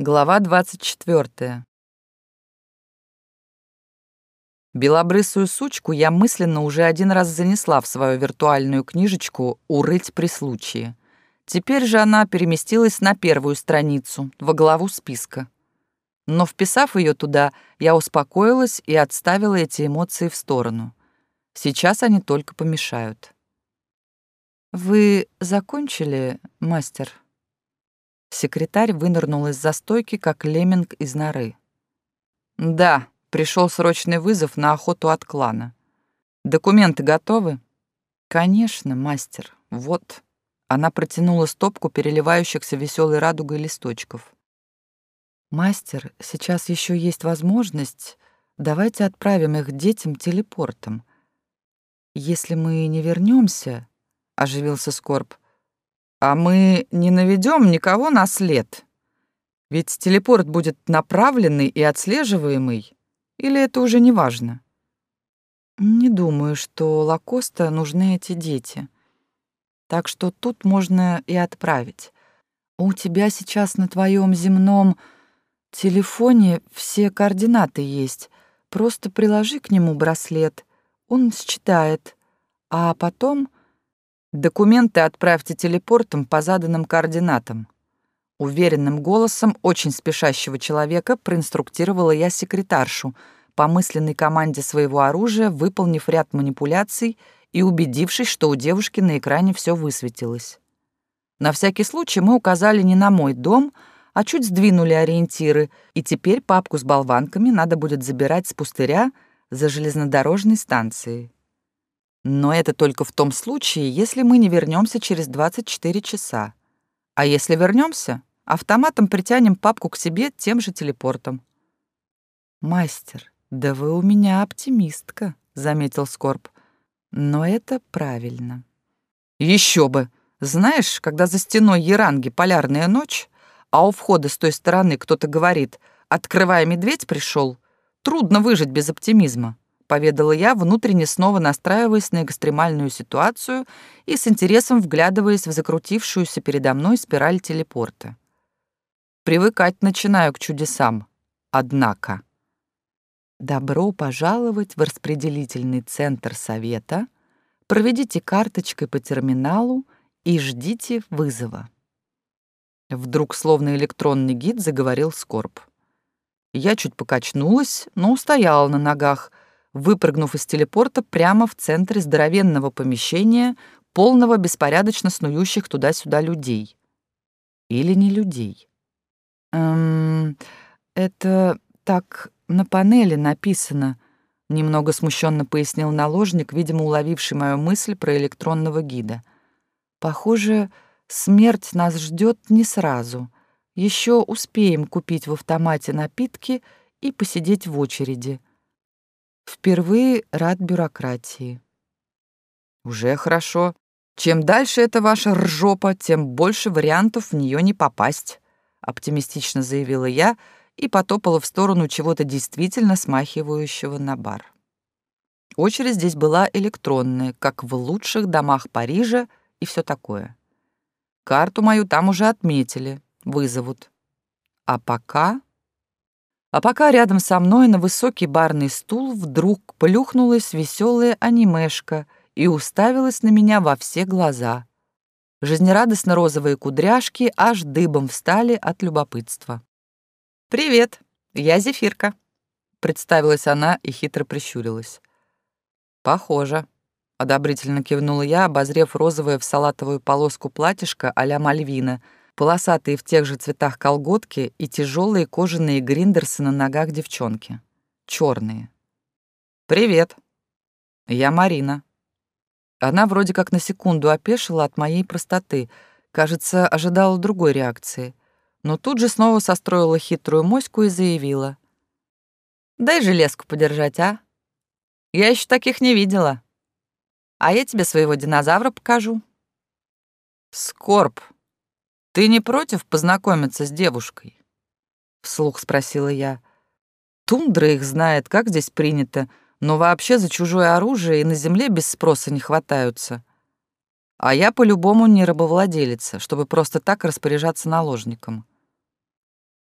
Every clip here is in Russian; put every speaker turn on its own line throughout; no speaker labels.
Глава 24. Белобрысую сучку я мысленно уже один раз занесла в свою виртуальную книжечку «Урыть при случае». Теперь же она переместилась на первую страницу, во главу списка. Но вписав ее туда, я успокоилась и отставила эти эмоции в сторону. Сейчас они только помешают. «Вы закончили, мастер?» Секретарь вынырнул из застойки, как лемминг из норы. «Да, пришел срочный вызов на охоту от клана. Документы готовы?» «Конечно, мастер. Вот». Она протянула стопку переливающихся веселой радугой листочков. «Мастер, сейчас еще есть возможность. Давайте отправим их детям телепортом. Если мы не вернемся, оживился Скорб, — а мы не наведем никого на след. Ведь телепорт будет направленный и отслеживаемый. Или это уже не важно? Не думаю, что Лакоста нужны эти дети. Так что тут можно и отправить. У тебя сейчас на твоем земном телефоне все координаты есть. Просто приложи к нему браслет, он считает. А потом Документы отправьте телепортом по заданным координатам. Уверенным голосом очень спешащего человека проинструктировала я секретаршу, по мысленной команде своего оружия, выполнив ряд манипуляций и убедившись, что у девушки на экране все высветилось. На всякий случай мы указали не на мой дом, а чуть сдвинули ориентиры, и теперь папку с болванками надо будет забирать с пустыря за железнодорожной станцией. Но это только в том случае, если мы не вернемся через 24 часа. А если вернемся, автоматом притянем папку к себе тем же телепортом. «Мастер, да вы у меня оптимистка», — заметил Скорб. «Но это правильно». Еще бы! Знаешь, когда за стеной Яранги полярная ночь, а у входа с той стороны кто-то говорит «Открывая, медведь пришел», трудно выжить без оптимизма поведала я, внутренне снова настраиваясь на экстремальную ситуацию и с интересом вглядываясь в закрутившуюся передо мной спираль телепорта. Привыкать начинаю к чудесам. Однако... Добро пожаловать в распределительный центр совета. Проведите карточкой по терминалу и ждите вызова. Вдруг, словно электронный гид, заговорил Скорб. Я чуть покачнулась, но устояла на ногах, выпрыгнув из телепорта прямо в центре здоровенного помещения, полного беспорядочно снующих туда-сюда людей. Или не людей. «Эм, это так на панели написано», — немного смущенно пояснил наложник, видимо, уловивший мою мысль про электронного гида. «Похоже, смерть нас ждет не сразу. Еще успеем купить в автомате напитки и посидеть в очереди. Впервые рад бюрократии. Уже хорошо. Чем дальше эта ваша ржопа, тем больше вариантов в нее не попасть, оптимистично заявила я и потопала в сторону чего-то действительно смахивающего на бар. Очередь здесь была электронная, как в лучших домах Парижа и все такое. Карту мою там уже отметили, вызовут. А пока а пока рядом со мной на высокий барный стул вдруг плюхнулась веселая анимешка и уставилась на меня во все глаза. Жизнерадостно розовые кудряшки аж дыбом встали от любопытства. «Привет, я Зефирка», — представилась она и хитро прищурилась. «Похоже», — одобрительно кивнула я, обозрев розовое в салатовую полоску платьишко а-ля Мальвина — полосатые в тех же цветах колготки и тяжелые кожаные гриндерсы на ногах девчонки. Черные. «Привет. Я Марина». Она вроде как на секунду опешила от моей простоты, кажется, ожидала другой реакции, но тут же снова состроила хитрую моську и заявила. «Дай железку подержать, а? Я еще таких не видела. А я тебе своего динозавра покажу». «Скорб», «Ты не против познакомиться с девушкой?» — вслух спросила я. «Тундра их знает, как здесь принято, но вообще за чужое оружие и на земле без спроса не хватаются. А я по-любому не рабовладелица, чтобы просто так распоряжаться наложником».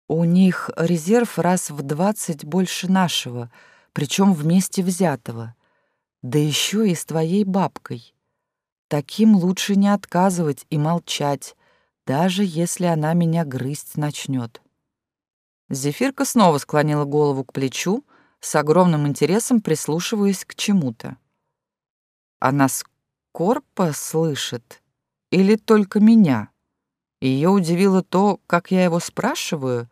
У них резерв раз в двадцать больше нашего, причем вместе взятого. Да еще и с твоей бабкой. Таким лучше не отказывать и молчать, даже если она меня грызть начнет. Зефирка снова склонила голову к плечу, с огромным интересом прислушиваясь к чему-то. Она скорпа слышит или только меня? Ее удивило то, как я его спрашиваю.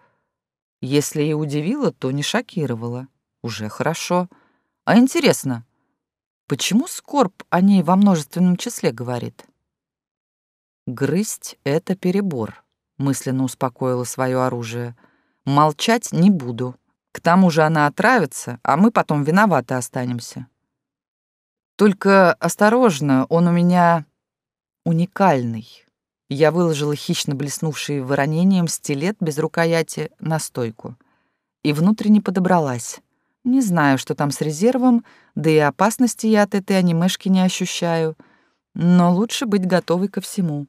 Если и удивило, то не шокировало. Уже хорошо. А интересно, почему скорб о ней во множественном числе говорит? «Грызть — это перебор», — мысленно успокоила свое оружие. «Молчать не буду. К тому же она отравится, а мы потом виноваты останемся». «Только осторожно, он у меня уникальный». Я выложила хищно блеснувший воронением стилет без рукояти на стойку. И внутренне подобралась. Не знаю, что там с резервом, да и опасности я от этой анимешки не ощущаю, но лучше быть готовой ко всему.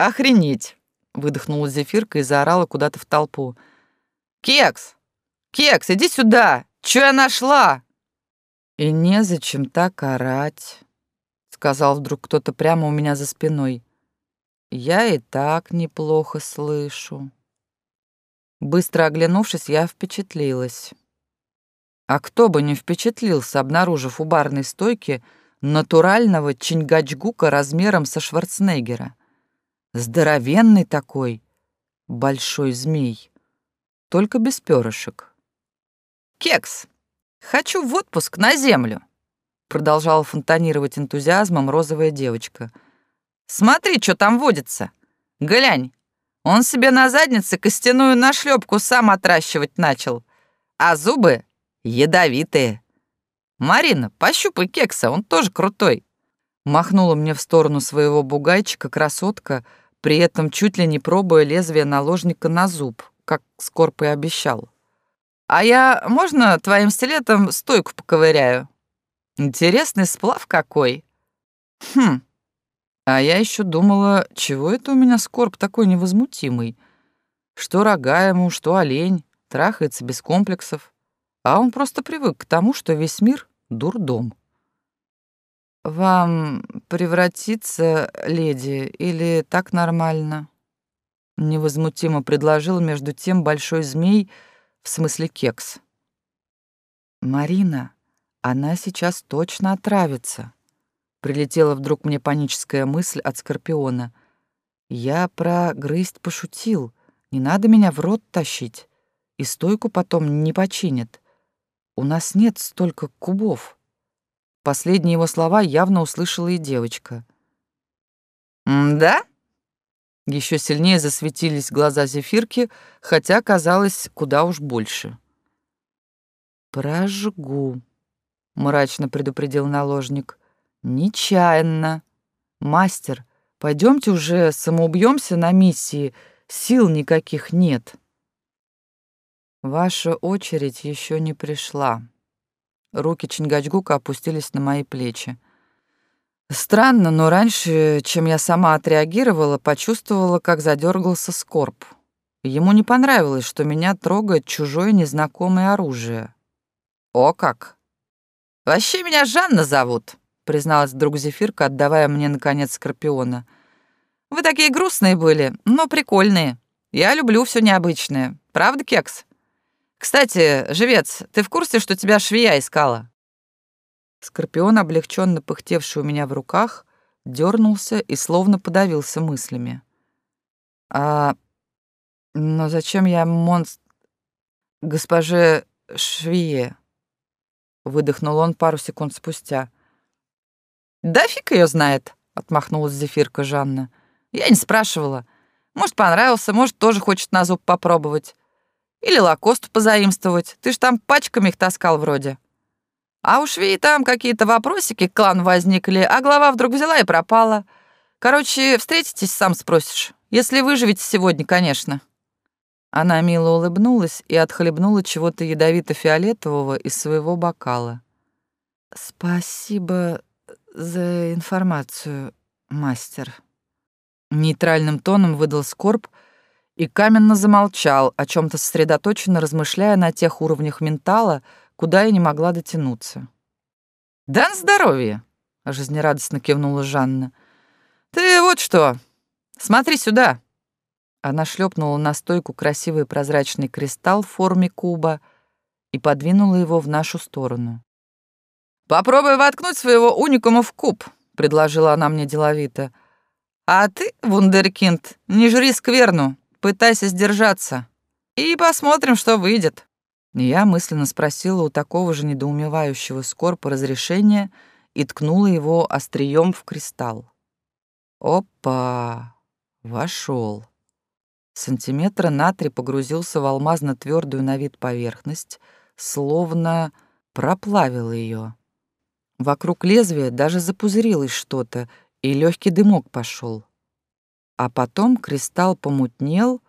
«Охренеть!» — выдохнула Зефирка и заорала куда-то в толпу. «Кекс! Кекс, иди сюда! Чё я нашла?» «И незачем так орать», — сказал вдруг кто-то прямо у меня за спиной. «Я и так неплохо слышу». Быстро оглянувшись, я впечатлилась. А кто бы не впечатлился, обнаружив у барной стойки натурального чингачгука размером со Шварценеггера. Здоровенный такой, большой змей, только без перышек. «Кекс, хочу в отпуск на землю!» Продолжала фонтанировать энтузиазмом розовая девочка. «Смотри, что там водится! Глянь, он себе на заднице костяную нашлепку сам отращивать начал, а зубы ядовитые. Марина, пощупай кекса, он тоже крутой!» Махнула мне в сторону своего бугайчика красотка — при этом чуть ли не пробуя лезвие наложника на зуб, как Скорп и обещал. «А я, можно твоим стилетом стойку поковыряю? Интересный сплав какой!» «Хм, а я еще думала, чего это у меня Скорп такой невозмутимый? Что рога ему, что олень, трахается без комплексов. А он просто привык к тому, что весь мир — дурдом». «Вам превратиться, леди, или так нормально?» Невозмутимо предложил между тем большой змей, в смысле кекс. «Марина, она сейчас точно отравится», — прилетела вдруг мне паническая мысль от Скорпиона. «Я про грызть пошутил. Не надо меня в рот тащить. И стойку потом не починят. У нас нет столько кубов». Последние его слова явно услышала и девочка. «Да?» Еще сильнее засветились глаза зефирки, хотя казалось куда уж больше. «Прожгу», — мрачно предупредил наложник. «Нечаянно. Мастер, пойдемте уже самоубьемся на миссии, сил никаких нет». «Ваша очередь еще не пришла», Руки Чингачгука опустились на мои плечи. Странно, но раньше, чем я сама отреагировала, почувствовала, как задергался скорб. Ему не понравилось, что меня трогает чужое незнакомое оружие. «О как! Вообще меня Жанна зовут», — призналась вдруг Зефирка, отдавая мне, наконец, Скорпиона. «Вы такие грустные были, но прикольные. Я люблю все необычное. Правда, Кекс?» Кстати, живец, ты в курсе, что тебя швея искала? Скорпион, облегченно пыхтевший у меня в руках, дернулся и словно подавился мыслями. А но зачем я монст госпоже швее? Выдохнул он пару секунд спустя. Да фиг ее знает, отмахнулась Зефирка Жанна. Я не спрашивала. Может, понравился, может, тоже хочет на зуб попробовать. Или лакост позаимствовать. Ты ж там пачками их таскал вроде. А у швей там какие-то вопросики к клану возникли, а глава вдруг взяла и пропала. Короче, встретитесь, сам спросишь. Если выживете сегодня, конечно». Она мило улыбнулась и отхлебнула чего-то ядовито-фиолетового из своего бокала. «Спасибо за информацию, мастер». Нейтральным тоном выдал Скорб, и каменно замолчал, о чем то сосредоточенно размышляя на тех уровнях ментала, куда я не могла дотянуться. «Да на здоровье!» — жизнерадостно кивнула Жанна. «Ты вот что, смотри сюда!» Она шлепнула на стойку красивый прозрачный кристалл в форме куба и подвинула его в нашу сторону. «Попробуй воткнуть своего уникума в куб», — предложила она мне деловито. «А ты, вундеркинд, не жри скверну, пытайся сдержаться. И посмотрим, что выйдет». Я мысленно спросила у такого же недоумевающего скорпа разрешения и ткнула его острием в кристалл. Опа! Вошел. Сантиметра на три погрузился в алмазно-твердую на вид поверхность, словно проплавил ее. Вокруг лезвия даже запузырилось что-то, и легкий дымок пошел. А потом кристалл помутнел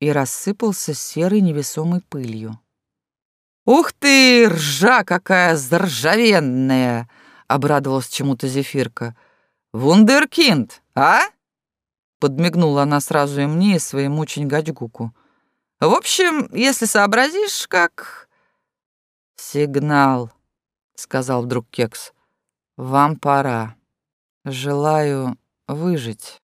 и рассыпался серой невесомой пылью. «Ух ты, ржа какая заржавенная!» — обрадовалась чему-то Зефирка. «Вундеркинд, а?» Подмигнула она сразу и мне, и своему Чингачгуку. «В общем, если сообразишь, как...» «Сигнал», — сказал вдруг Кекс. Вам пора. Желаю выжить.